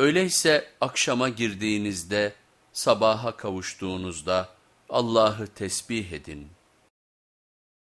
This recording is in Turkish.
Öyleyse akşama girdiğinizde, sabaha kavuştuğunuzda Allah'ı tesbih edin.